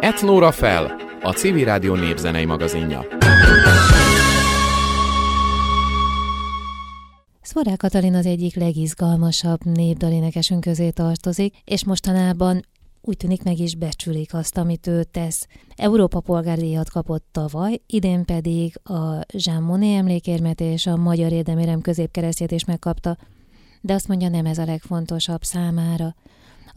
Etnóra fel, a Civil Rádió népzenei magazinja. Szvorák Katalin az egyik legizgalmasabb népdalénekesünk közé tartozik, és mostanában úgy tűnik meg is becsülik azt, amit ő tesz. Európa polgárdíjat kapott tavaly, idén pedig a Jean Monnet emlékérmet és a Magyar Érdemérem középkeresztjét is megkapta, de azt mondja, nem ez a legfontosabb számára.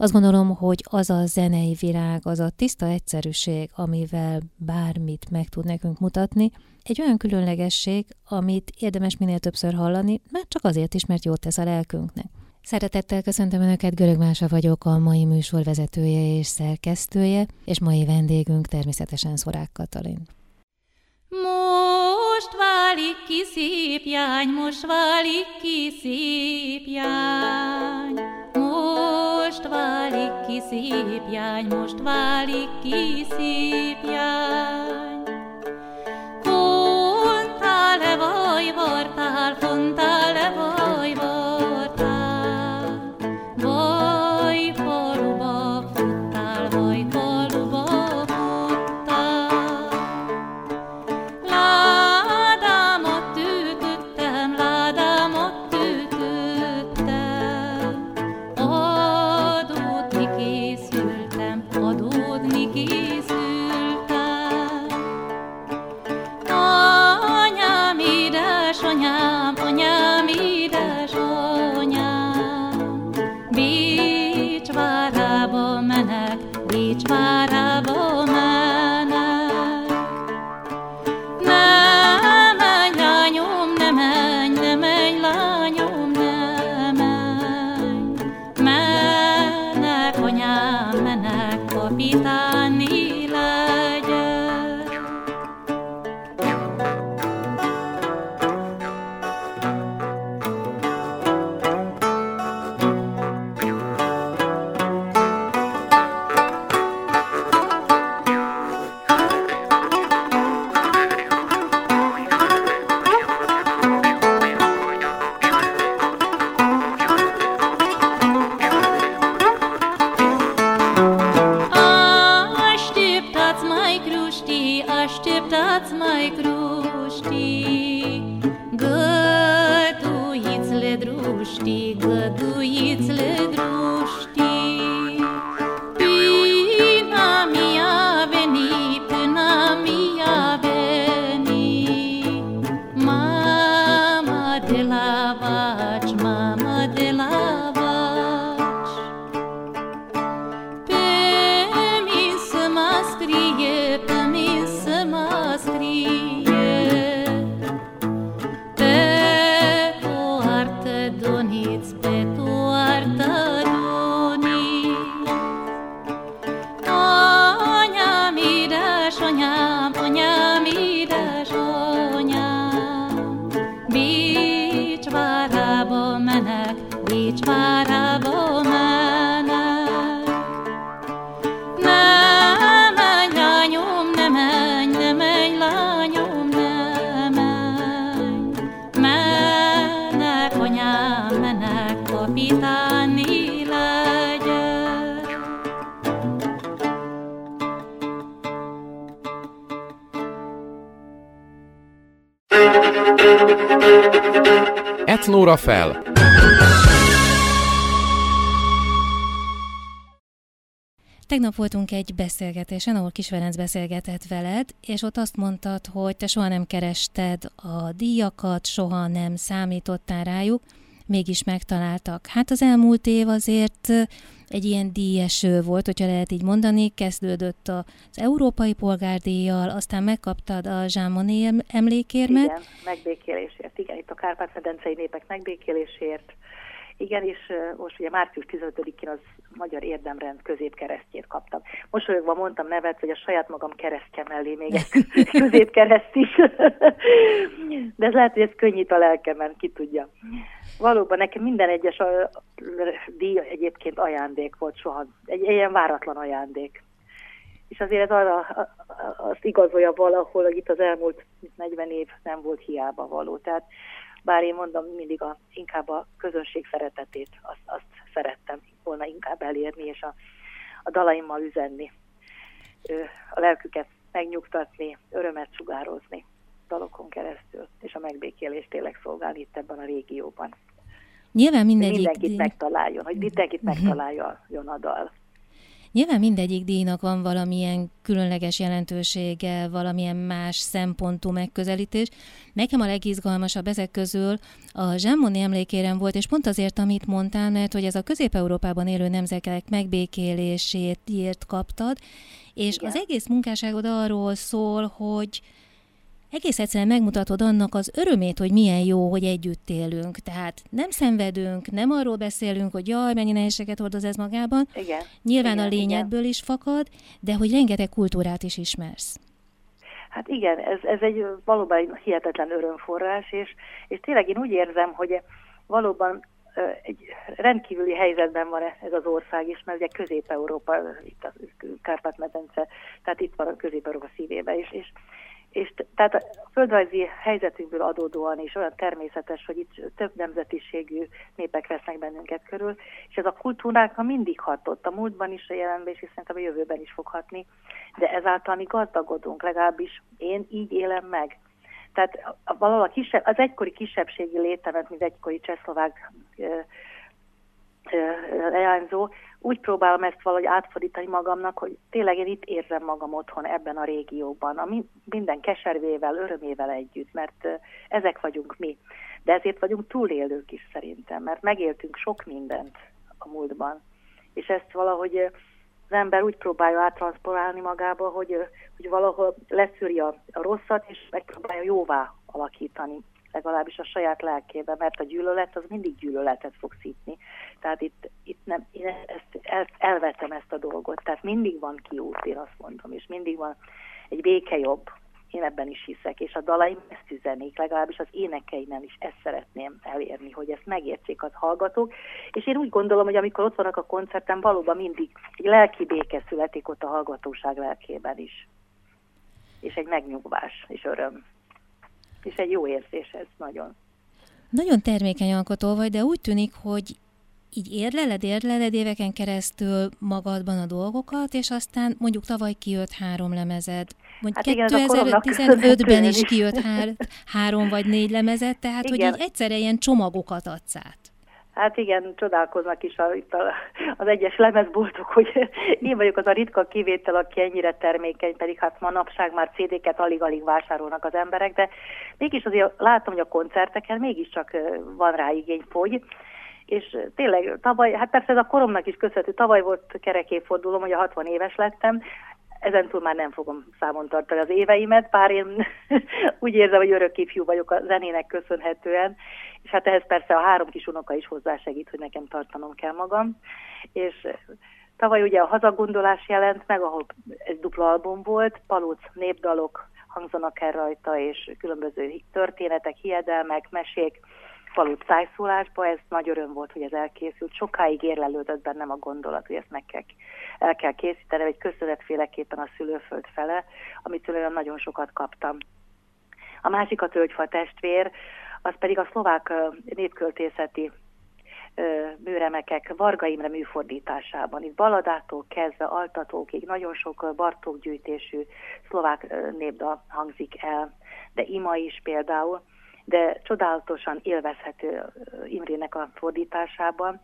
Azt gondolom, hogy az a zenei világ, az a tiszta egyszerűség, amivel bármit meg tud nekünk mutatni, egy olyan különlegesség, amit érdemes minél többször hallani, mert csak azért is, mert jót tesz a lelkünknek. Szeretettel köszöntöm Önöket, Görög Mása vagyok, a mai műsor vezetője és szerkesztője, és mai vendégünk természetesen Szorák Katalin. Most válik ki szép jány, most válik ki szép jány. Most válik ki szép jány, most válik ki szép jány. Fontál-e vaj vartál, fontál-e vaj Etnóra fel! Tegnap voltunk egy beszélgetésen, ahol Kis Ferenc beszélgetett veled, és ott azt mondtad, hogy te soha nem kerested a díjakat, soha nem számítottál rájuk, mégis megtaláltak. Hát az elmúlt év azért egy ilyen díjeső volt, hogyha lehet így mondani, kezdődött az Európai Polgárdíjjal, aztán megkaptad a Monnet emlékérmet. Igen, megbékélésért, igen, itt a Kárpát-medencei népek megbékélésért, igen, és most ugye március 15-én az Magyar Érdemrend középkeresztjét kaptam. Mosolyogva mondtam nevet, hogy a saját magam keresztje mellé még egy középkereszt is. De ez lehet, hogy ez könnyít a lelkemen, ki tudja. Valóban nekem minden egyes díj egyébként ajándék volt soha. Egy ilyen váratlan ajándék. És azért ez arra azt igazolja valahol, hogy itt az elmúlt 40 év nem volt hiába való. Tehát bár én mondom mindig a, inkább a közönség szeretetét, azt, azt szerettem volna inkább elérni, és a, a dalaimmal üzenni, a lelküket megnyugtatni, örömet sugározni dalokon keresztül, és a megbékélést tényleg szolgálni itt ebben a régióban. Nyilván mindegyik... Mindenkit megtaláljon, hogy mindenkit mhm. megtaláljon a dal. Nyilván mindegyik díjnak van valamilyen különleges jelentősége, valamilyen más szempontú megközelítés. Nekem a legizgalmasabb ezek közül a Zsámoni emlékérem volt, és pont azért, amit mondtál, mert hogy ez a Közép-Európában élő nemzetek megbékélését írt kaptad, és Igen. az egész munkásságod arról szól, hogy egész egyszerűen megmutatod annak az örömét, hogy milyen jó, hogy együtt élünk. Tehát nem szenvedünk, nem arról beszélünk, hogy jaj, mennyi nehézséget hordoz ez magában. Igen. Nyilván igen, a lényedből igen. is fakad, de hogy rengeteg kultúrát is ismersz. Hát igen, ez, ez egy valóban egy hihetetlen örömforrás, és, és tényleg én úgy érzem, hogy valóban egy rendkívüli helyzetben van ez az ország is, mert ugye Közép-Európa, itt a Kárpát-medence, tehát itt van a Közép-Európa szívében is, és, és tehát a földrajzi helyzetünkből adódóan is olyan természetes, hogy itt több nemzetiségű népek vesznek bennünket körül, és ez a kultúrákra mindig hatott, a múltban is, a jelenben is, és szerintem a jövőben is fog hatni, de ezáltal mi gazdagodunk, legalábbis én így élem meg. Tehát valahol a kisebb, az egykori kisebbségi létemet, mint egykori csehszlovák leányzó, úgy próbálom ezt valahogy átfordítani magamnak, hogy tényleg én itt érzem magam otthon ebben a régióban, a minden keservével, örömével együtt, mert ezek vagyunk mi. De ezért vagyunk túlélők is szerintem, mert megéltünk sok mindent a múltban. És ezt valahogy az ember úgy próbálja áttranszporálni magába, hogy, hogy valahol leszűri a rosszat, és megpróbálja jóvá alakítani legalábbis a saját lelkébe, mert a gyűlölet az mindig gyűlöletet fog szítni. Tehát itt, itt nem, én ezt, ezt elvetem ezt a dolgot. Tehát mindig van kiút, én azt mondom, és mindig van egy béke jobb. Én ebben is hiszek, és a dalaim ezt üzenik, legalábbis az énekeimen is ezt szeretném elérni, hogy ezt megértsék az hallgatók. És én úgy gondolom, hogy amikor ott vannak a koncerten, valóban mindig egy lelki béke születik ott a hallgatóság lelkében is. És egy megnyugvás és öröm és egy jó érzés ez nagyon. Nagyon termékeny alkotó vagy, de úgy tűnik, hogy így érleled, érleled éveken keresztül magadban a dolgokat, és aztán mondjuk tavaly kijött három lemezed. Mondjuk hát 2015-ben is kijött hár, három vagy négy lemezed, tehát igen. hogy így egyszerre ilyen csomagokat adsz át. Hát igen, csodálkoznak is a, itt a, az egyes lemezboltok, hogy én vagyok az a ritka kivétel, aki ennyire termékeny, pedig hát manapság már CD-ket alig-alig vásárolnak az emberek, de mégis azért látom, hogy a koncerteken mégiscsak van rá igény fogy, és tényleg tavaly, hát persze ez a koromnak is köszönhető, tavaly volt kerekéfordulom, hogy a 60 éves lettem, ezentúl már nem fogom számon tartani az éveimet, bár én úgy érzem, hogy örök ifjú vagyok a zenének köszönhetően, és hát ehhez persze a három kis unoka is hozzásegít, hogy nekem tartanom kell magam, és tavaly ugye a hazagondolás jelent meg, ahol egy dupla album volt, palóc népdalok hangzanak el rajta, és különböző történetek, hiedelmek, mesék, falut szájszólásba, ez nagy öröm volt, hogy ez elkészült. Sokáig érlelődött bennem a gondolat, hogy ezt meg kell, el kell készíteni, egy köszönetféleképpen a szülőföld fele, amitől olyan nagyon sokat kaptam. A másik a tölgyfa testvér, az pedig a szlovák népköltészeti műremekek Varga Imre műfordításában. Itt baladától kezdve altatókig nagyon sok Bartók gyűjtésű szlovák népdal hangzik el, de ima is például, de csodálatosan élvezhető Imrének a fordításában.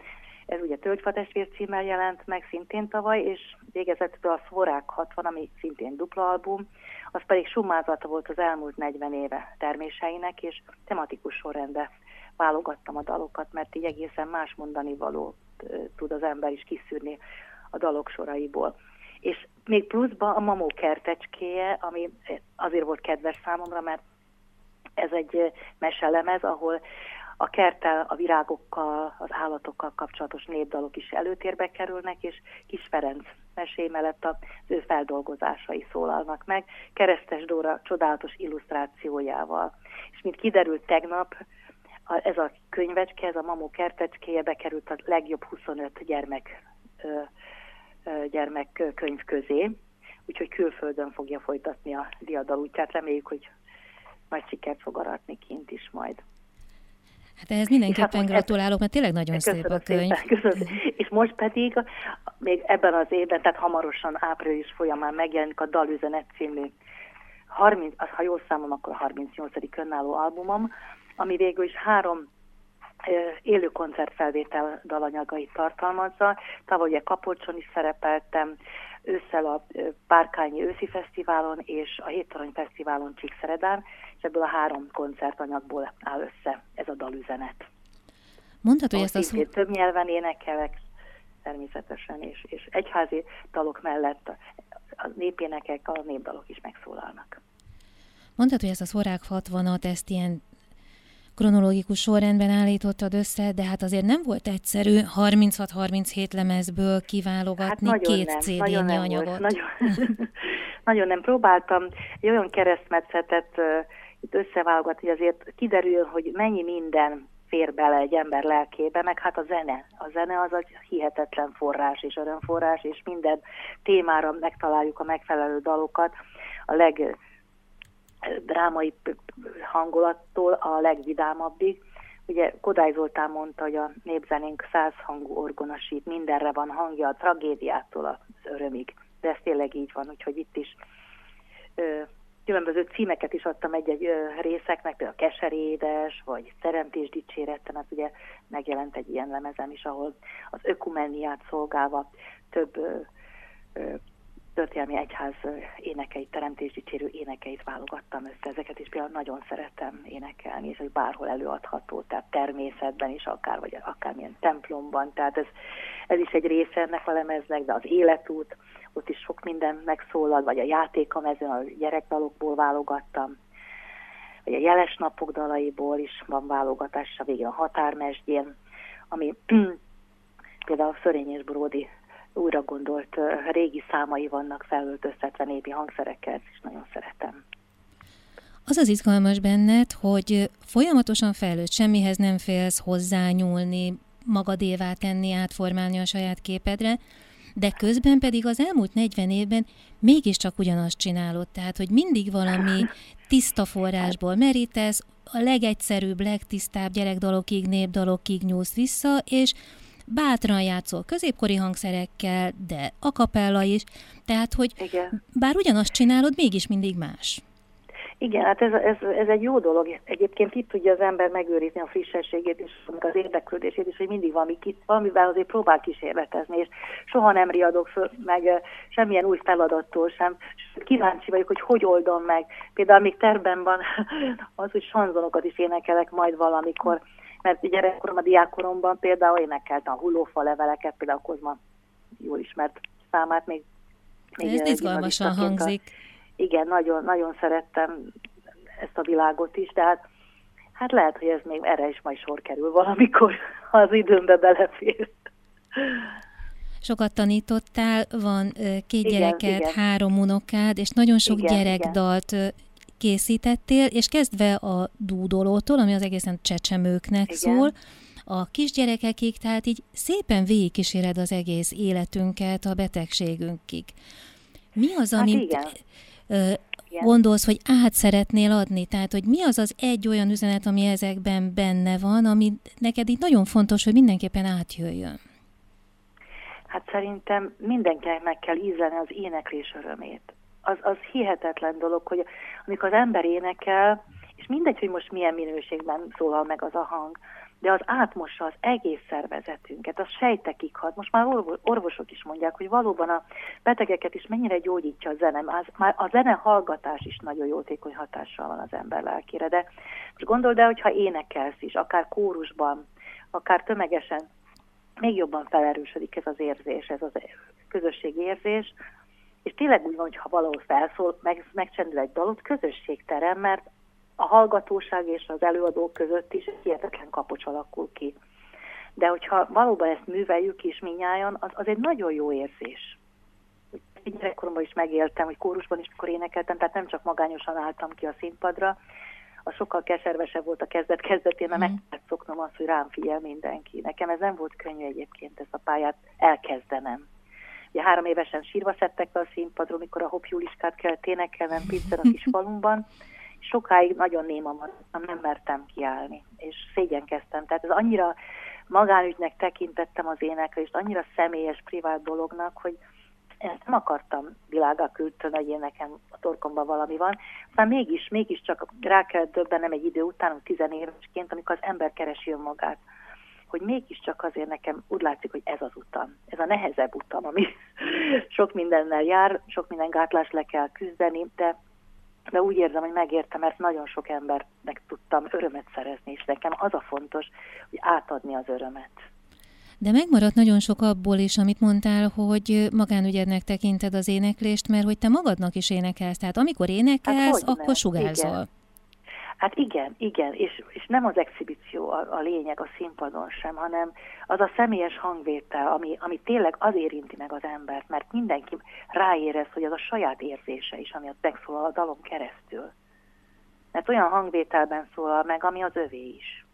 Ez ugye Tölgyfa testvér címmel jelent meg szintén tavaly, és végezetül a Szvorák 60, ami szintén dupla album, az pedig summázata volt az elmúlt 40 éve terméseinek, és tematikus sorrendbe válogattam a dalokat, mert így egészen más mondani való tud az ember is kiszűrni a dalok soraiból. És még pluszban a Mamó kertecskéje, ami azért volt kedves számomra, mert ez egy meselemez, ahol a kerttel, a virágokkal, az állatokkal kapcsolatos népdalok is előtérbe kerülnek, és Kis Ferenc mesé mellett az ő feldolgozásai szólalnak meg, Keresztes Dóra csodálatos illusztrációjával. És mint kiderült tegnap, ez a könyvecske, ez a Mamó kertecskéje bekerült a legjobb 25 gyermek, gyermekkönyv közé, úgyhogy külföldön fogja folytatni a diadal útját. Reméljük, hogy nagy sikert fog aratni kint is majd. Hát ehhez mindenképpen hát gratulálok, mert tényleg nagyon szép a könyv. Szépen, köszönöm. És most pedig még ebben az évben, tehát hamarosan április folyamán megjelenik a Dalüzenet című 30, ha jól számom, akkor a 38. önálló albumom, ami végül is három élő koncertfelvétel dalanyagait tartalmazza. Tavaly ugye Kapolcson is szerepeltem, ősszel a Párkányi őszi fesztiválon és a Héttorony fesztiválon Csíkszeredán, és ebből a három koncertanyagból áll össze ez a dalüzenet. Mondhatod, hogy ezt a szó... Több nyelven énekelek természetesen, és, és egyházi dalok mellett a népénekek, a népdalok is megszólalnak. Mondhatod, hogy ezt a szorák 60-at, ezt ilyen kronológikus sorrendben állítottad össze, de hát azért nem volt egyszerű 36-37 lemezből kiválogatni hát két nem, cd nagyon nem anyagot. Volt, nagyon, nagyon nem próbáltam. Egy olyan keresztmetszetet uh, itt összeválogatni, hogy azért kiderül, hogy mennyi minden fér bele egy ember lelkébe, meg hát a zene. A zene az egy hihetetlen forrás és örömforrás, és minden témára megtaláljuk a megfelelő dalokat. A leg drámai hangulattól a legvidámabbig. Ugye Kodály Zoltán mondta, hogy a népzenénk százhangú orgonasít, mindenre van hangja, a tragédiától az örömig. De ez tényleg így van, úgyhogy itt is ö, különböző címeket is adtam egy-egy részeknek, például Keserédes, vagy Teremtés dicséreten, hát ugye megjelent egy ilyen lemezem is, ahol az ökumeniát szolgálva több ö, ö, történelmi egyház énekeit, teremtésdicsérő énekeit válogattam össze. Ezeket is például nagyon szeretem énekelni, és hogy bárhol előadható, tehát természetben is, akár, vagy akármilyen templomban. Tehát ez, ez is egy része ennek a lemeznek, de az életút, ott is sok minden megszólal, vagy a játék a gyerekdalokból válogattam, vagy a jeles napok dalaiból is van válogatás, a végén a határmesdjén, ami például Szörény és Bródi újra gondolt régi számai vannak felöltöztetve népi hangszerekkel, és nagyon szeretem. Az az izgalmas benned, hogy folyamatosan fejlőd, semmihez nem félsz hozzányúlni, magadévá tenni, átformálni a saját képedre, de közben pedig az elmúlt 40 évben mégiscsak ugyanazt csinálod, tehát, hogy mindig valami tiszta forrásból merítesz, a legegyszerűbb, legtisztább gyerekdalokig, népdalokig nyúlsz vissza, és bátran játszol középkori hangszerekkel, de a kapella is, tehát, hogy Igen. bár ugyanazt csinálod, mégis mindig más. Igen, hát ez, ez, ez egy jó dolog. Egyébként itt tudja az ember megőrizni a frissességét és az érdeklődését is, hogy mindig valami, valamivel azért próbál kísérletezni, és soha nem riadok föl, meg semmilyen új feladattól sem. Kíváncsi vagyok, hogy hogy oldom meg. Például még terben van az, hogy sanzonokat is énekelek majd valamikor mert gyerekkorom, a diákkoromban például énekeltem a hullófa leveleket, például Kozma jól ismert számát, még, még Ez izgalmasan hangzik. Igen, nagyon, nagyon szerettem ezt a világot is, de hát, hát lehet, hogy ez még erre is majd sor kerül valamikor, ha az időmbe belefér. Sokat tanítottál, van két igen, gyereked, igen. három unokád, és nagyon sok igen, gyerekdalt igen készítettél, és kezdve a dúdolótól, ami az egészen csecsemőknek Igen. szól, a kisgyerekekig, tehát így szépen végigkíséred az egész életünket a betegségünkig. Mi az, hát amit ö, gondolsz, hogy át szeretnél adni? Tehát, hogy mi az az egy olyan üzenet, ami ezekben benne van, ami neked így nagyon fontos, hogy mindenképpen átjöjjön? Hát szerintem mindenkinek meg kell ízleni az éneklés örömét az, az hihetetlen dolog, hogy amikor az ember énekel, és mindegy, hogy most milyen minőségben szólal meg az a hang, de az átmossa az egész szervezetünket, az sejtekig hat. Most már orvosok is mondják, hogy valóban a betegeket is mennyire gyógyítja a zene. Az, már a zene hallgatás is nagyon jótékony hatással van az ember lelkére. De most gondold el, hogyha énekelsz is, akár kórusban, akár tömegesen, még jobban felerősödik ez az érzés, ez az közösségi érzés, és tényleg úgy van, hogy ha valahol felszól, meg, megcsendül egy dalot, közösségterem, mert a hallgatóság és az előadók között is hihetetlen kapocs alakul ki. De hogyha valóban ezt műveljük is minnyáján, az, az egy nagyon jó érzés. Egy gyerekkoromban is megéltem, hogy kórusban is, mikor énekeltem, tehát nem csak magányosan álltam ki a színpadra, a sokkal keservesebb volt a kezdet kezdetén, mert mm. meg kellett szoknom azt, hogy rám figyel mindenki. Nekem ez nem volt könnyű egyébként ezt a pályát elkezdenem. Ugye három évesen sírva szedtek be a színpadról, mikor a Hopp Juliskát kellett énekelnem Pincen a kis falumban, sokáig nagyon néma maradtam, nem mertem kiállni, és szégyenkeztem. Tehát ez annyira magánügynek tekintettem az éneklést, annyira személyes, privát dolognak, hogy ezt nem akartam világá küldtön, hogy én nekem a torkomban valami van. Aztán mégis, mégis csak rá kellett döbbenem egy idő után, tizenévesként, amikor az ember keresi önmagát hogy mégiscsak azért nekem úgy látszik, hogy ez az utam, ez a nehezebb utam, ami sok mindennel jár, sok minden gátlás le kell küzdeni, de, de úgy érzem, hogy megértem, mert nagyon sok embernek tudtam örömet szerezni, és nekem az a fontos, hogy átadni az örömet. De megmaradt nagyon sok abból is, amit mondtál, hogy magánügyednek tekinted az éneklést, mert hogy te magadnak is énekelsz. Tehát amikor énekelsz, hát akkor sugárzol. Igen. Hát igen, igen, és, és nem az exhibíció a, a lényeg a színpadon sem, hanem az a személyes hangvétel, ami, ami tényleg az érinti meg az embert, mert mindenki ráérez, hogy az a saját érzése is, ami ott megszólal a dalom keresztül. Mert olyan hangvételben szólal meg, ami az övé is.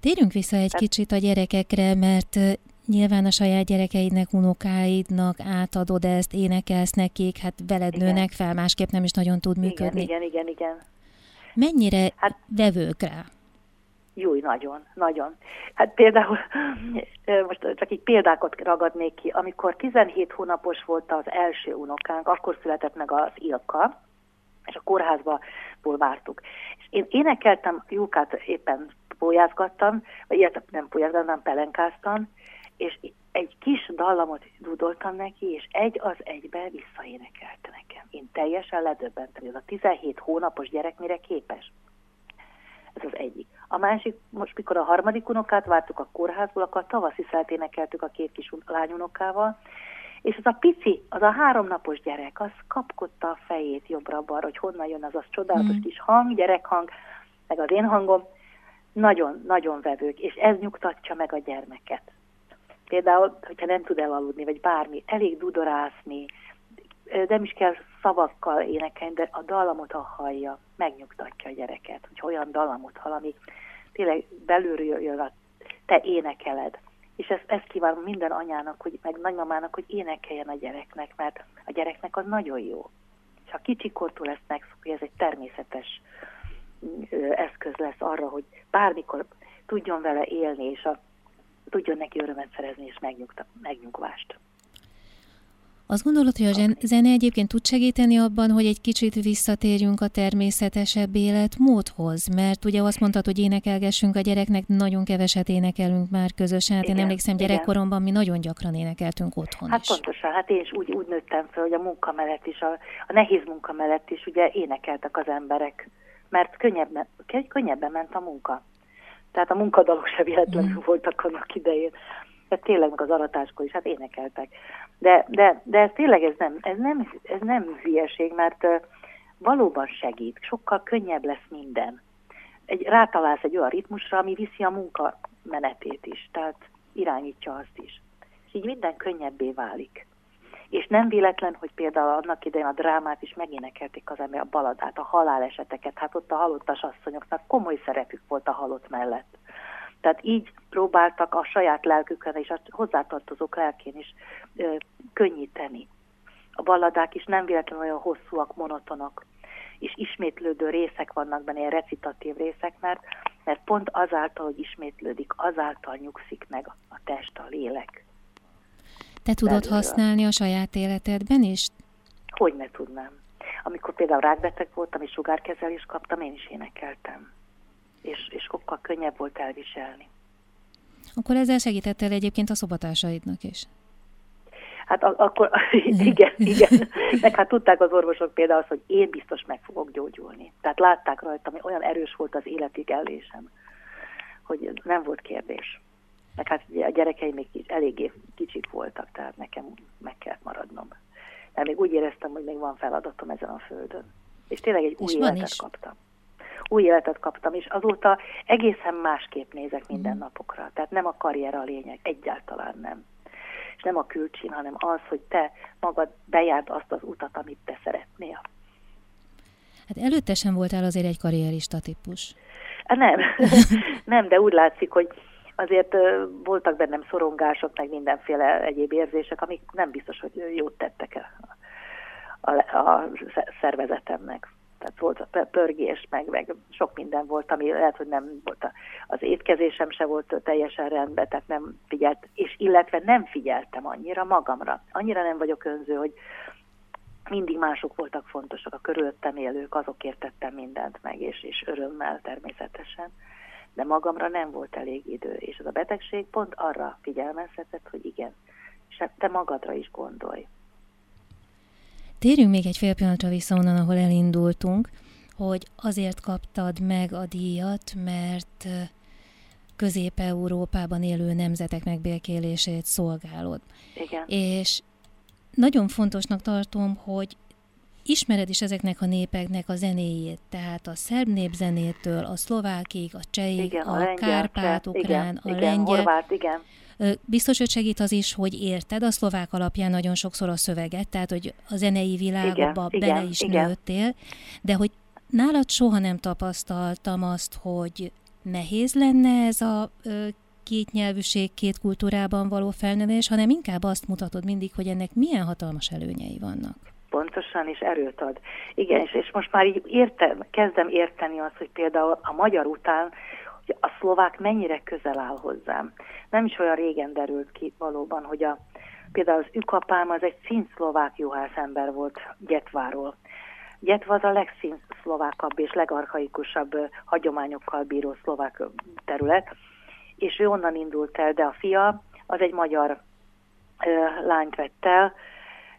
Térjünk vissza egy Tehát... kicsit a gyerekekre, mert Nyilván a saját gyerekeidnek, unokáidnak átadod ezt, énekelsz nekik, hát veled igen. nőnek fel, másképp nem is nagyon tud működni. Igen, igen, igen, igen. Mennyire hát, vevők rá? Jó, nagyon, nagyon. Hát például, most csak így példákat ragadnék ki, amikor 17 hónapos volt az első unokánk, akkor született meg az Ilka, és a kórházba vártuk. És én énekeltem, Júkát éppen pólyázgattam, vagy ilyet nem pólyázgattam, pelenkáztam, és egy kis dallamot dudoltam neki, és egy az egybe visszaénekelte nekem. Én teljesen ledöbbentem, hogy ez a 17 hónapos gyerek mire képes. Ez az egyik. A másik, most mikor a harmadik unokát vártuk a kórházból, akkor a tavaszi szelt énekeltük a két kis lányunokával, és az a pici, az a háromnapos gyerek, az kapkodta a fejét jobbra-balra, hogy honnan jön az az csodálatos mm. kis hang, gyerekhang, meg az én hangom, nagyon-nagyon vevők, és ez nyugtatja meg a gyermeket. Például, hogyha nem tud elaludni, vagy bármi, elég dudorászni, nem is kell szavakkal énekelni, de a dallamot, ha hallja, megnyugtatja a gyereket, hogy olyan dallamot hall, ami tényleg belülről jön a te énekeled. És ezt, ezt kívánom minden anyának, hogy, meg nagymamának, hogy énekeljen a gyereknek, mert a gyereknek az nagyon jó. És ha kicsikortól ezt megszokja, ez egy természetes eszköz lesz arra, hogy bármikor tudjon vele élni, és a tudjon neki örömet szerezni és megnyugvást. Azt gondolod, hogy a zene egyébként tud segíteni abban, hogy egy kicsit visszatérjünk a természetesebb életmódhoz? Mert ugye azt mondtad, hogy énekelgessünk a gyereknek, nagyon keveset énekelünk már közösen. Hát igen, én emlékszem, gyerekkoromban mi nagyon gyakran énekeltünk otthon Hát is. pontosan, hát én is úgy, úgy nőttem fel, hogy a munka mellett is, a, a nehéz munka mellett is ugye énekeltek az emberek, mert könnyebben, könnyebben ment a munka. Tehát a munkadalok se véletlenül mm. voltak annak idején. Tehát tényleg meg az aratáskor is, hát énekeltek. De, de, de ez tényleg ez nem, ez nem, ez nem hülyeség, mert valóban segít, sokkal könnyebb lesz minden. Egy, rátalálsz egy olyan ritmusra, ami viszi a munka menetét is, tehát irányítja azt is. És így minden könnyebbé válik. És nem véletlen, hogy például annak idején a drámát is megénekelték az ember, a baladát, a haláleseteket, hát ott a halottas asszonyoknak komoly szerepük volt a halott mellett. Tehát így próbáltak a saját lelkükön és a hozzátartozók lelkén is ö, könnyíteni. A balladák is nem véletlenül olyan hosszúak, monotonok, és ismétlődő részek vannak benne, ilyen recitatív részek, mert, mert pont azáltal, hogy ismétlődik, azáltal nyugszik meg a test, a lélek. Te tudod belülről. használni a saját életedben is? Hogy ne tudnám. Amikor például rákbeteg voltam és sugárkezelést kaptam, én is énekeltem. És, és sokkal könnyebb volt elviselni. Akkor ezzel segítettél egyébként a szobatársaidnak is? Hát akkor igen, igen. Meg hát tudták az orvosok például azt, hogy én biztos meg fogok gyógyulni. Tehát látták rajtam, hogy olyan erős volt az életigellésem, hogy nem volt kérdés meg hát ugye a gyerekeim még eléggé kicsik voltak, tehát nekem meg kellett maradnom. De még úgy éreztem, hogy még van feladatom ezen a földön. És tényleg egy és új életet is. kaptam. Új életet kaptam, és azóta egészen másképp nézek minden mm. napokra. Tehát nem a karrier a lényeg, egyáltalán nem. És nem a külcsin, hanem az, hogy te magad bejárd azt az utat, amit te szeretnél. Hát előtte sem voltál azért egy karrierista típus. Nem, nem, de úgy látszik, hogy azért voltak bennem szorongások, meg mindenféle egyéb érzések, amik nem biztos, hogy jót tettek a, a, szervezetemnek. Tehát volt a pörgés, meg, meg sok minden volt, ami lehet, hogy nem volt. A, az étkezésem se volt teljesen rendben, tehát nem figyelt, és illetve nem figyeltem annyira magamra. Annyira nem vagyok önző, hogy mindig mások voltak fontosak, a körülöttem élők, azok értettem mindent meg, és, és örömmel természetesen. De magamra nem volt elég idő, és az a betegség pont arra figyelmeztetett, hogy igen, és te magadra is gondolj. Térjünk még egy fél pillanatra vissza onnan, ahol elindultunk, hogy azért kaptad meg a díjat, mert Közép-Európában élő nemzetek megbékélését szolgálod. Igen. És nagyon fontosnak tartom, hogy ismered is ezeknek a népeknek a zenéjét, tehát a szerb népzenétől, a szlovákig, a csehig, a, a kárpát-ukrán, a igen, lengyel. Horvát, igen. Biztos, hogy segít az is, hogy érted a szlovák alapján nagyon sokszor a szöveget, tehát hogy a zenei világba igen, bele is igen. nőttél, de hogy nálad soha nem tapasztaltam azt, hogy nehéz lenne ez a két nyelvűség, két kultúrában való felnövés, hanem inkább azt mutatod mindig, hogy ennek milyen hatalmas előnyei vannak. Pontosan, és erőt ad. Igen, és, és most már így értem, kezdem érteni azt, hogy például a magyar után hogy a szlovák mennyire közel áll hozzám. Nem is olyan régen derült ki valóban, hogy a, például az ükapám az egy színszlovák juhász ember volt Gyetváról. Gyetva az a legszínszlovákabb és legarchaikusabb hagyományokkal bíró szlovák terület, és ő onnan indult el, de a fia az egy magyar ö, lányt vett el,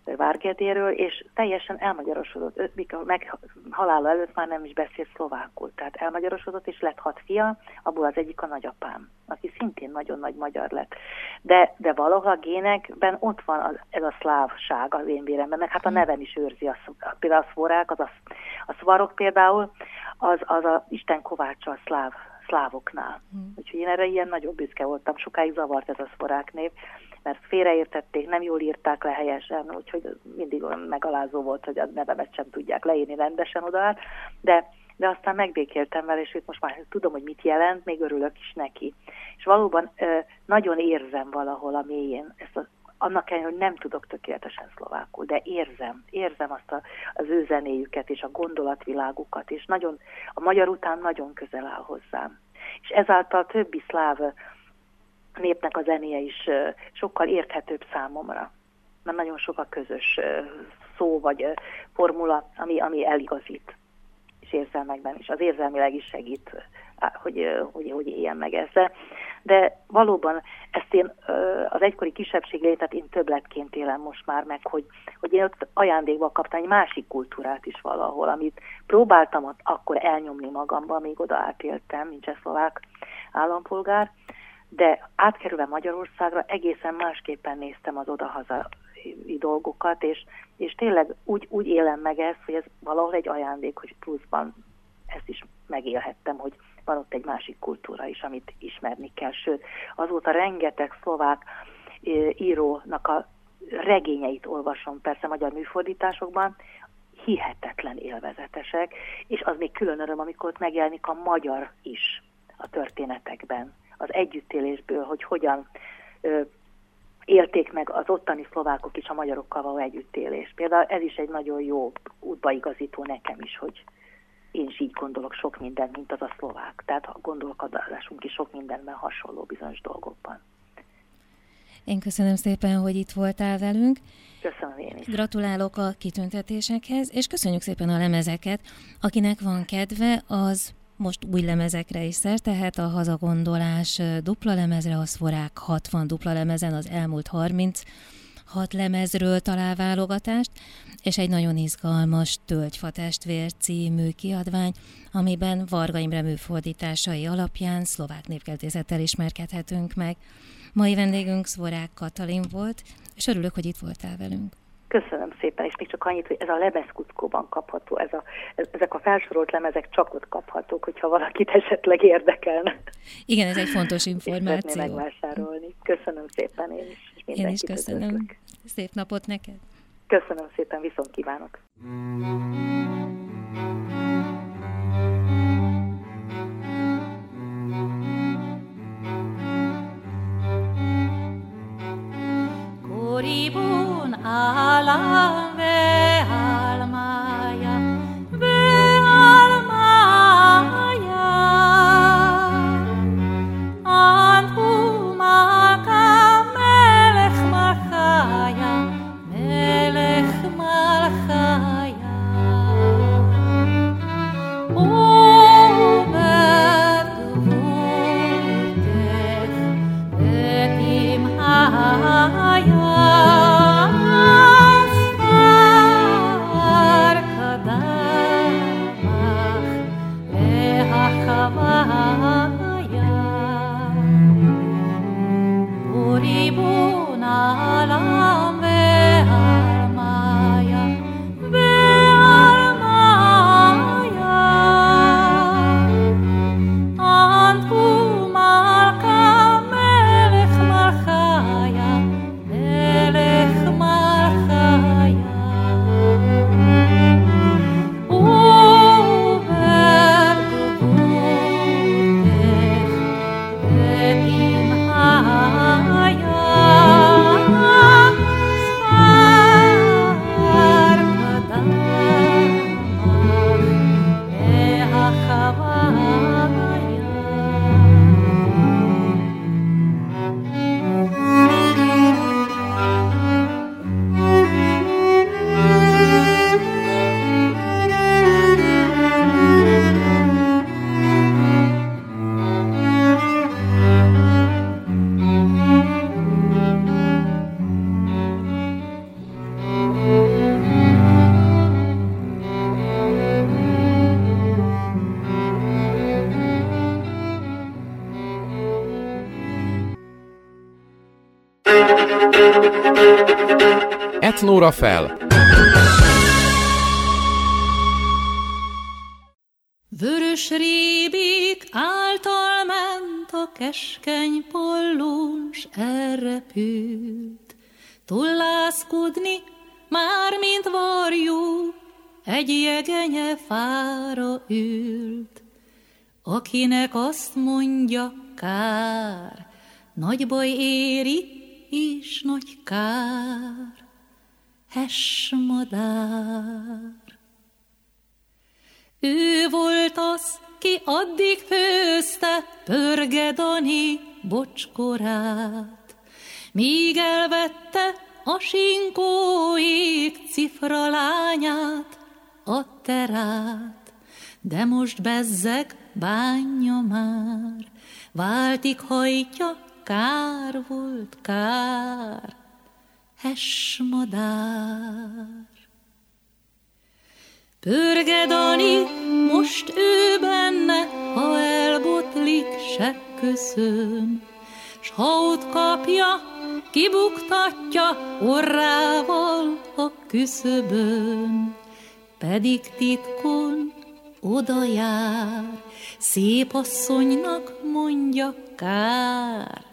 Várgedéről, és teljesen elmagyarosodott. Ő, mikor meg halála előtt már nem is beszélt szlovákul, tehát elmagyarosodott, és lett hat fia, abból az egyik a nagyapám, aki szintén nagyon nagy magyar lett. De, de valaha a génekben ott van az, ez a szlávság az én véremben, meg hát a nevem is őrzi, a, például a szvorák, az a, a szvarok például, az, az a Isten kovácsa a szláv szlávoknál. Hmm. Úgyhogy én erre ilyen nagyon büszke voltam, sokáig zavart ez a szporák név, mert félreértették, nem jól írták le helyesen, úgyhogy mindig megalázó volt, hogy a nevemet sem tudják leírni rendesen odaállt, de de aztán megbékéltem vele, és őt most már tudom, hogy mit jelent, még örülök is neki. És valóban nagyon érzem valahol a mélyén ezt a annak ellenére, hogy nem tudok tökéletesen szlovákul, de érzem, érzem azt a, az ő zenéjüket és a gondolatvilágukat, és nagyon, a magyar után nagyon közel áll hozzám. És ezáltal többi szláv népnek a zenéje is sokkal érthetőbb számomra, mert nagyon sok a közös szó vagy formula, ami, ami eligazít, és érzelmekben is. Az érzelmileg is segít, hogy, hogy, hogy éljen meg ezzel. De valóban ezt én az egykori kisebbség létet én többletként élem most már meg, hogy, hogy én ott ajándékba kaptam egy másik kultúrát is valahol, amit próbáltam ott akkor elnyomni magamban, még oda átéltem, mint csehszlovák állampolgár, de átkerülve Magyarországra egészen másképpen néztem az odahaza dolgokat, és, és tényleg úgy, úgy élem meg ezt, hogy ez valahol egy ajándék, hogy pluszban ezt is megélhettem, hogy van ott egy másik kultúra is, amit ismerni kell. Sőt, azóta rengeteg szlovák írónak a regényeit olvasom, persze magyar műfordításokban, hihetetlen élvezetesek, és az még külön öröm, amikor ott megjelenik a magyar is a történetekben, az együttélésből, hogy hogyan ö, élték meg az ottani szlovákok is a magyarokkal való együttélés. Például ez is egy nagyon jó útbaigazító nekem is, hogy én is így gondolok sok mindent, mint az a szlovák. Tehát a gondolkodásunk is sok mindenben hasonló bizonyos dolgokban. Én köszönöm szépen, hogy itt voltál velünk. Köszönöm én is. Gratulálok a kitüntetésekhez, és köszönjük szépen a lemezeket. Akinek van kedve, az most új lemezekre is szer, tehát a hazagondolás dupla lemezre, a szforák 60 dupla lemezen az elmúlt 30 hat lemezről talál válogatást, és egy nagyon izgalmas Tölgyfa testvér című kiadvány, amiben Varga Imre műfordításai alapján szlovák népkeltészettel ismerkedhetünk meg. Mai vendégünk Szvorák Katalin volt, és örülök, hogy itt voltál velünk. Köszönöm szépen, és még csak annyit, hogy ez a lemezkuckóban kapható, ez a, ezek a felsorolt lemezek csak ott kaphatók, hogyha valakit esetleg érdekelne. Igen, ez egy fontos információ. És megvásárolni. Köszönöm szépen én is. És én is köszönöm. Üdvözlök. Szép napot neked. Köszönöm szépen, viszont kívánok. Coribun alam ve Etnóra fel! Vörös rébék által ment a keskeny pollón, s elrepült. Tollászkodni, már mint varjú, egy jegenye fára ült. Akinek azt mondja, kár, nagy baj éri, és nagy kár, hes madár. Ő volt az, ki addig főzte pörgedani bocskorát, míg elvette a sinkóik cifra lányát, a terát, de most bezzeg bánja már, váltik hajtja, kár volt kár, hes madár. Pörgedani, most ő benne, ha elbotlik, se köszön. S ha ott kapja, kibuktatja orrával a küszöbön. Pedig titkon oda jár, szép asszonynak mondja kár,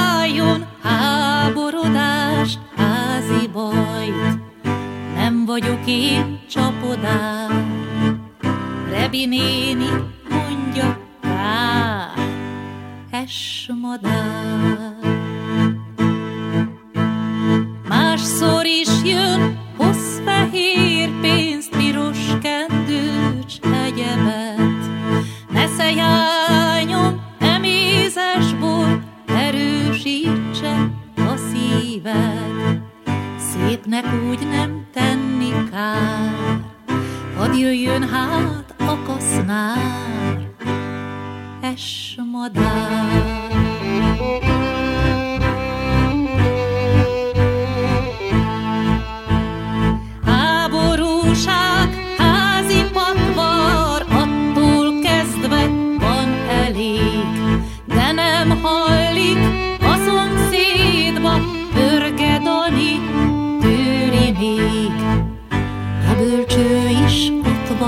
csapodár. Rebi néni mondja kár, es madár. Másszor is jön hossz fehér pénzt, piros kendőcs egyebet. Nesze jányom, emézesból erősítse a szíved. Szépnek úgy nem kár, hadd jöjjön hát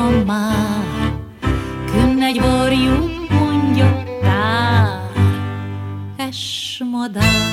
a kasznár, es madár.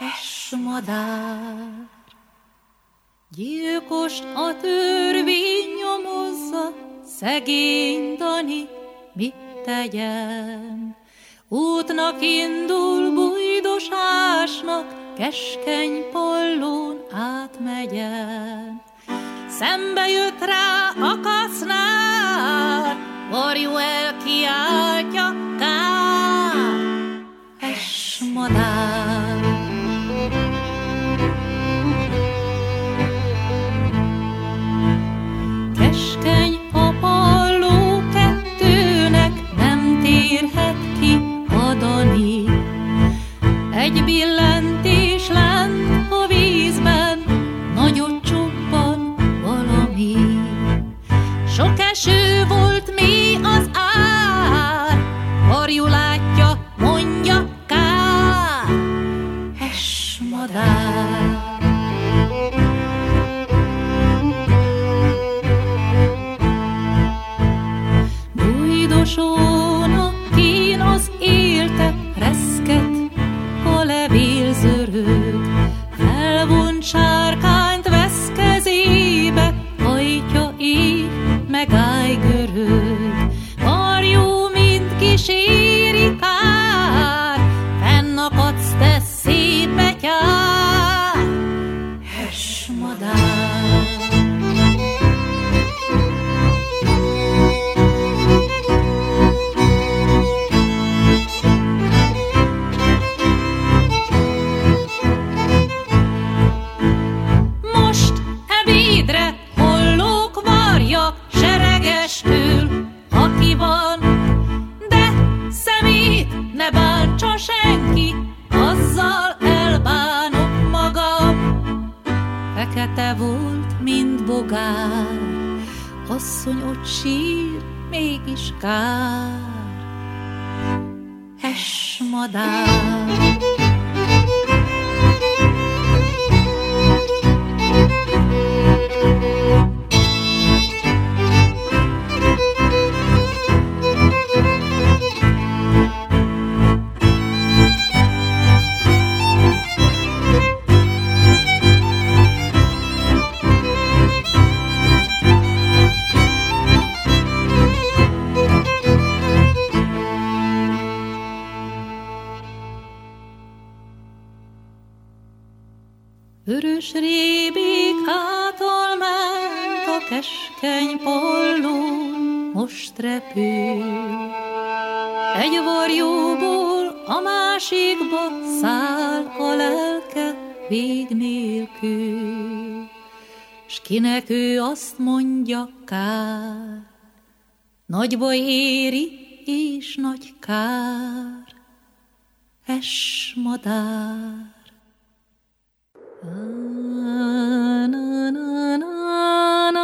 esmadár. Gyilkost a törvény nyomozza, szegény Dani, mit tegyen? Útnak indul bujdosásnak, keskeny pollón átmegyen. Szembe jött rá a kasznár, varjú elkiáltja kár, esmadár. Egy billentés lent a vízben, nagyot csuppan valami. Sok eső volt, mi az ár, karjú látja, mondja kár, es madár. Bújdosó Vörös rébikától ment a keskeny pollón, most repül. Egy varjóból a másikba száll a lelke vég nélkül, S kinek ő azt mondja kár, nagy baj éri és nagy kár, es madár. na na na na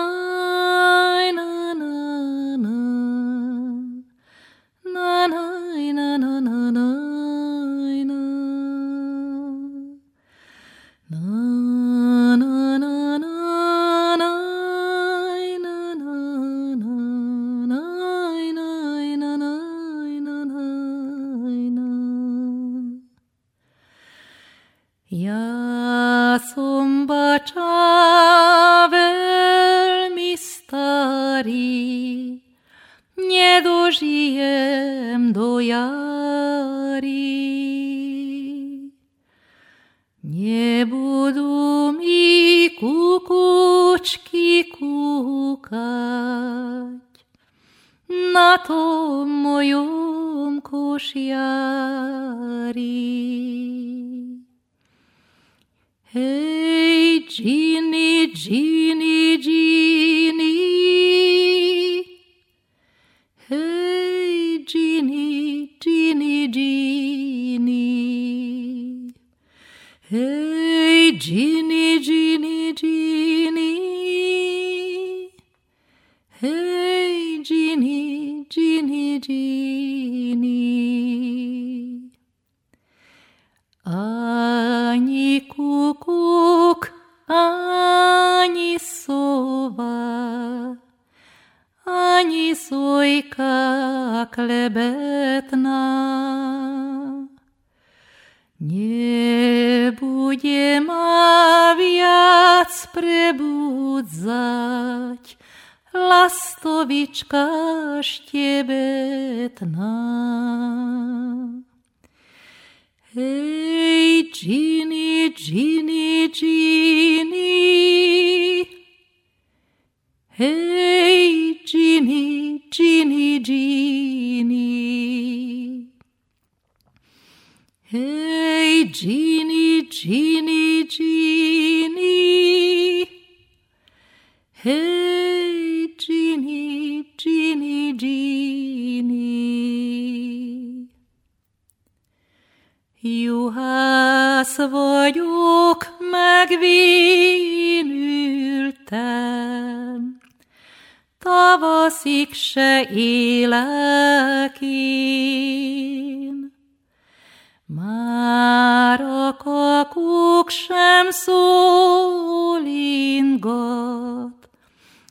urat,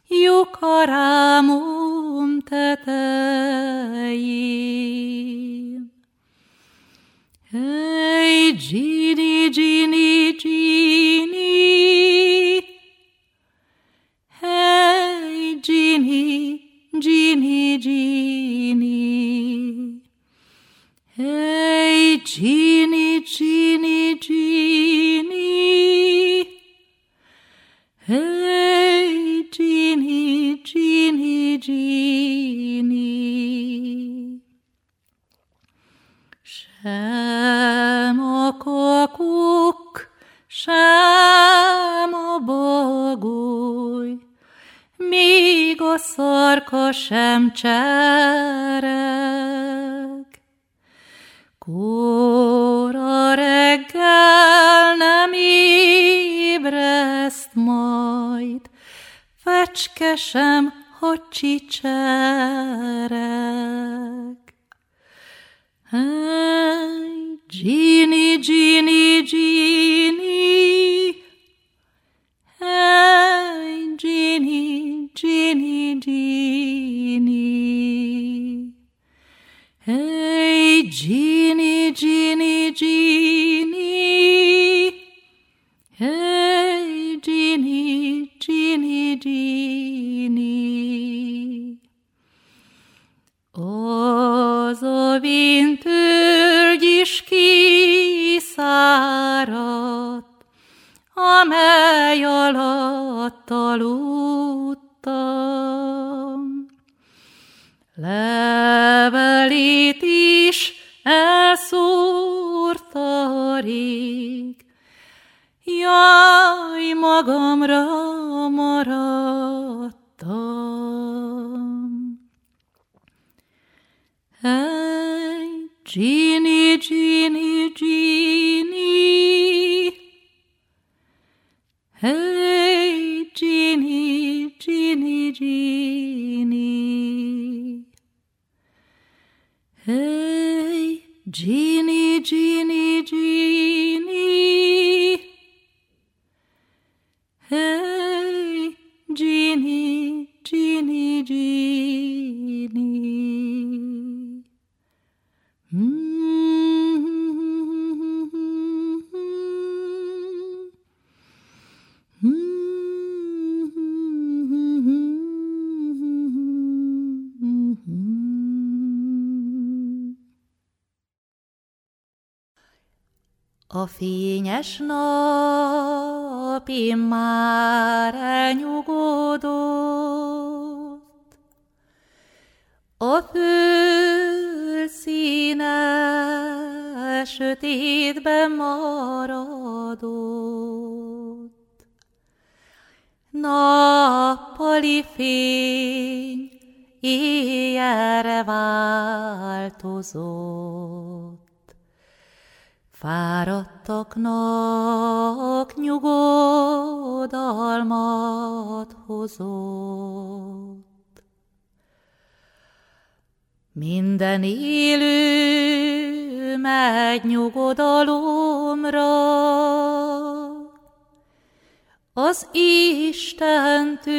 lyukarámum tetején. Hey, Gini, Gini, Gini, Hey, Gini, Gini, Gini, Hey, Gini, Gini, Gini, Genie, Genie, Genie. Sem a kakuk, sem a bagoly, míg a szarka sem csereg. Kora reggel nem ébreszt majd, fecske sem, hogy csicsereg. Hey, Genie, Genie, Genie, Hey, Genie, Genie, Genie. Hey, Genie, Genie, Genie. Hey, Genie, Genie, Genie. Az a vintőrgy is kiszáradt, amely alatt aludtam. Levelét is elszúrta rég, Jaj, magamra maradtam. Hey, Genie, Genie, Genie, Hey, Genie, Genie, Genie. Hey, Genie, Genie, Genie. Hey, Genie, Genie, Genie. Mm-hmm. A fényes nap már elnyugodott, a földszíne sötétben maradott. Nappali fény éjjelre változott. Fáradtaknak nyugodalmat hozott. Minden élő megy nyugodalomra, az Istentől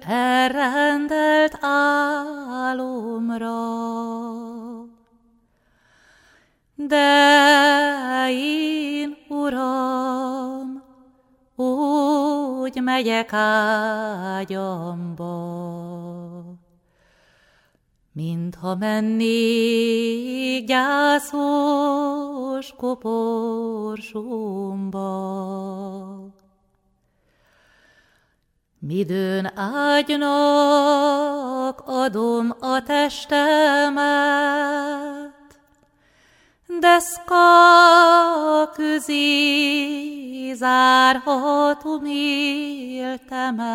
elrendelt álomra. De én, Uram, úgy megyek ágyamba, mintha mennék gyászos koporsomba. Midőn ágynak adom a testemet, deszka közé zárhatom éltemet.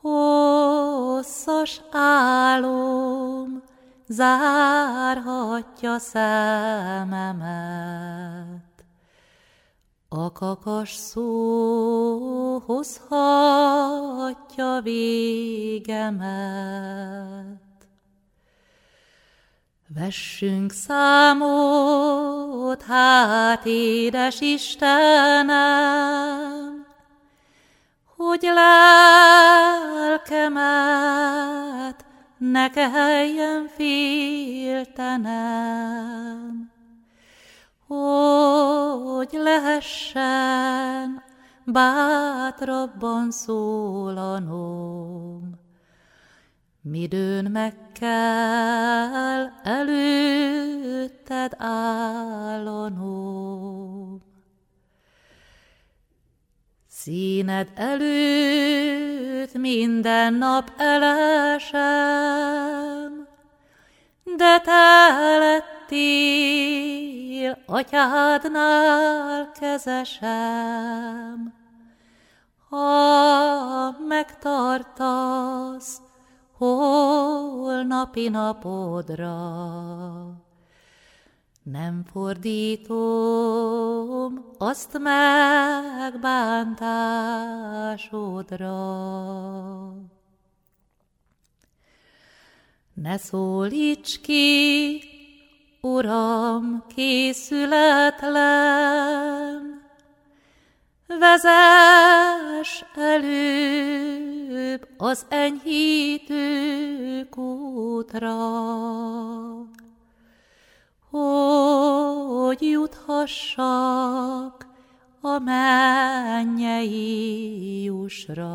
Hosszas álom zárhatja szememet. A kakas szó hozhatja végemet. Vessünk számot, hát édes Istenem, hogy lelkemet ne kelljen féltenem, hogy lehessen bátrabban szólanom Midőn meg kell előtted állanom. Színed előtt minden nap elesem, de te lettél atyádnál kezesem. Ha megtartasz holnapi napodra, nem fordítom azt megbántásodra. Ne szólíts ki, Uram, készületlen, vezess előbb az enyhítő útra, hogy juthassak a mennyei jusra.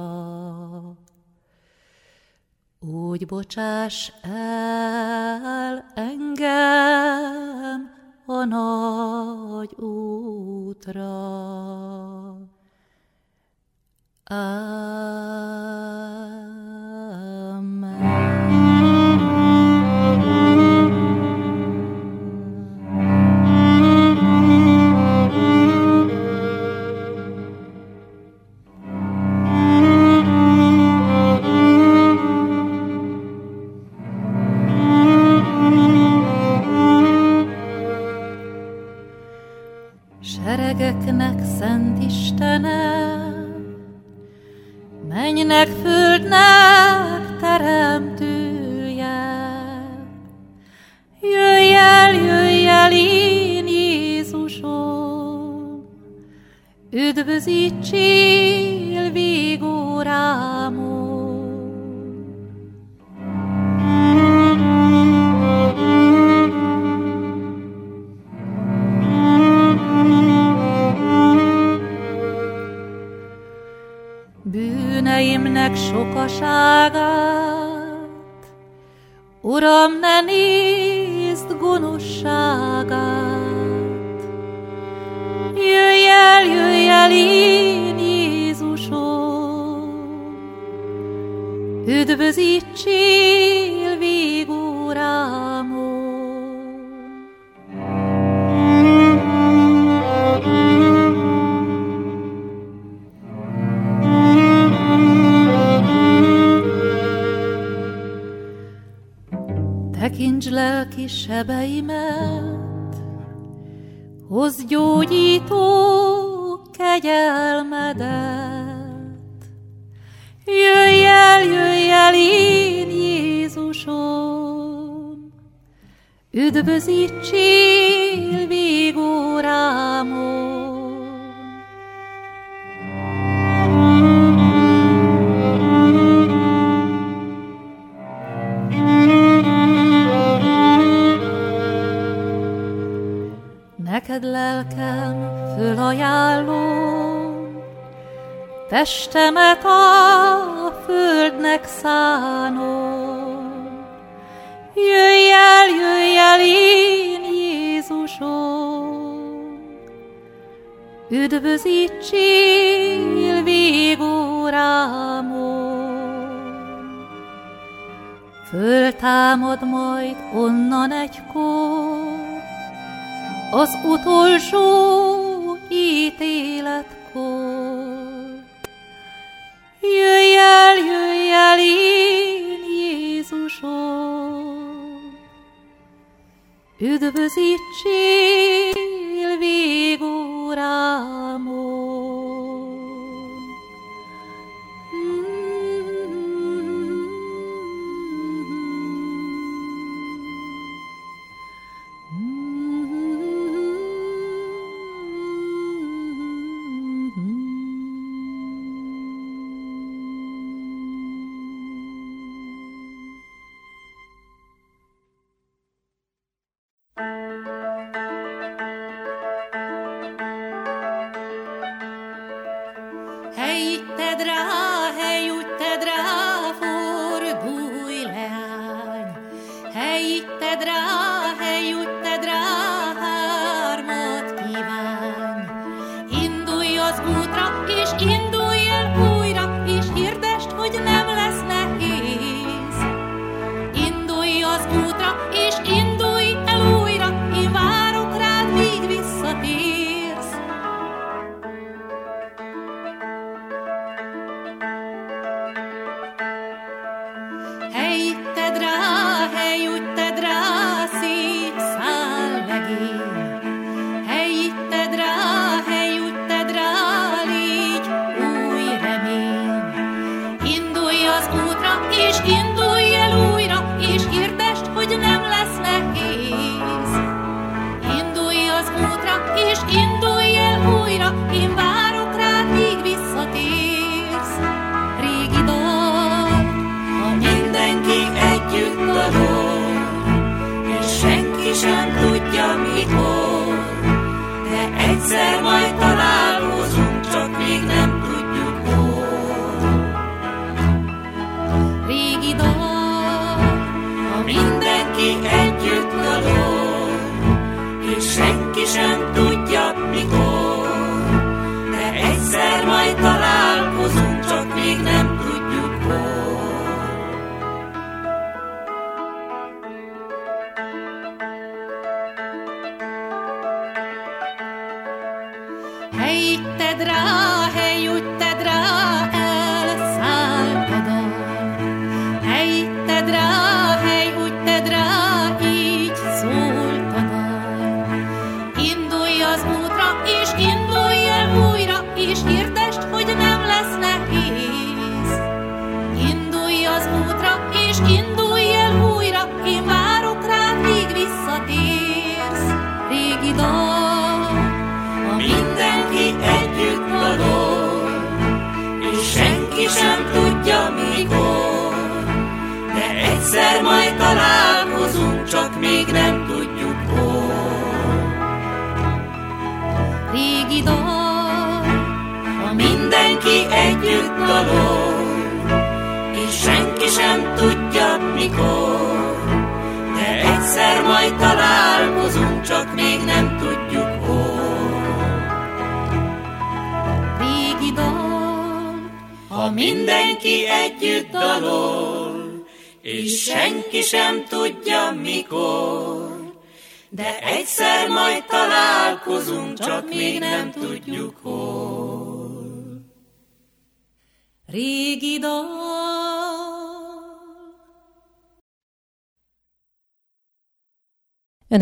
Úgy bocsáss el engem a nagy útra. Ah. Sebeimet, hoz gyógyító kegyelmedet. Jöjj el, jöjj el, én Jézusom, üdvözítsél végórámon. Fölajánlom, Testemet a földnek szánom. Jöjj el, jöjj el, én Jézusom, Üdvözítsél végórámon. Föltámad majd onnan egykor, az utolsó ítéletkor. Jöjj el, jöjj el, én Jézusom, üdvözítsél végórámon.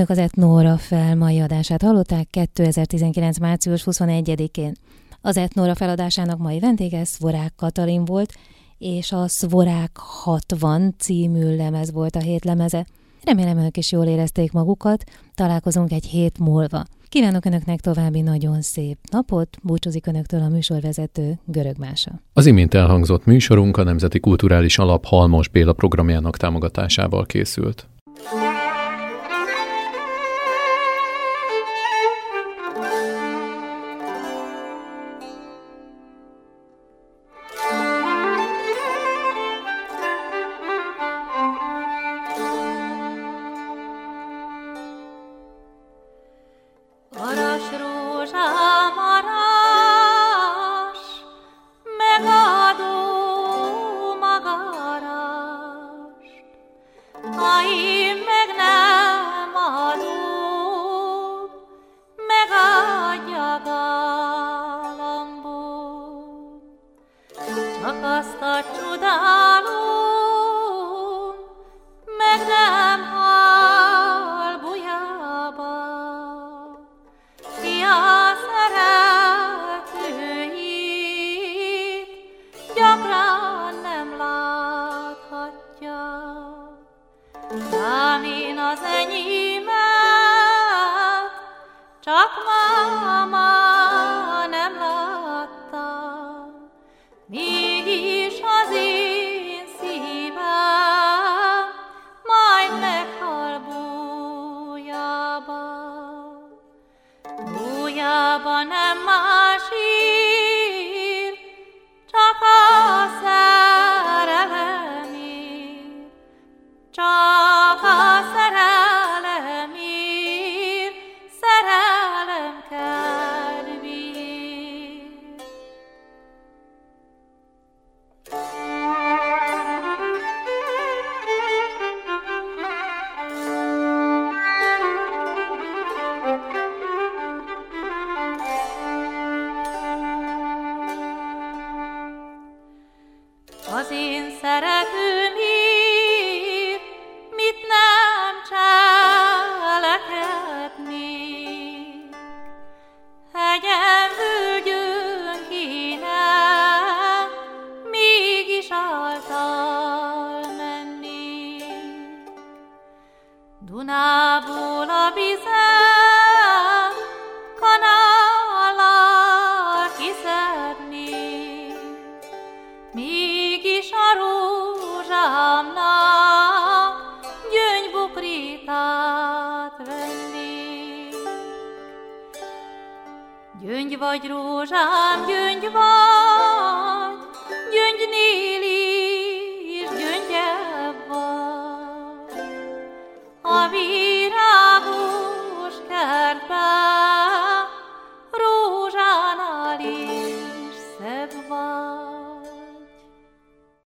Az Etnóra fel mai adását hallották 2019. március 21-én. Az Etnóra feladásának mai vendége Szvorák Katalin volt, és a Szvorák 60 című lemez volt a hét lemeze. Remélem önök is jól érezték magukat, találkozunk egy hét múlva. Kívánok Önöknek további nagyon szép napot, búcsúzik Önöktől a műsorvezető Görög Mása. Az imént elhangzott műsorunk a Nemzeti Kulturális Alap Halmos Béla programjának támogatásával készült. upon her.